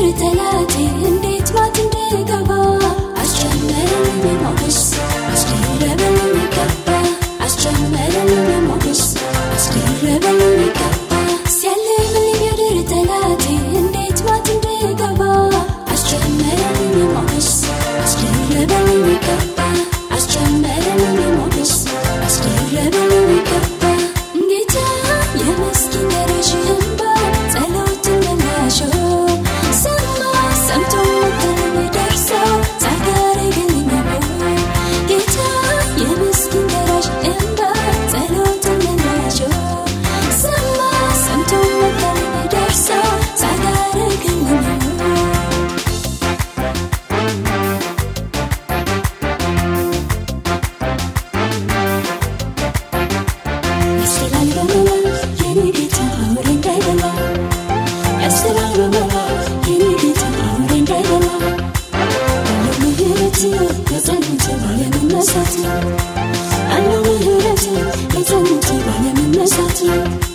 غير تلاتي Thank you.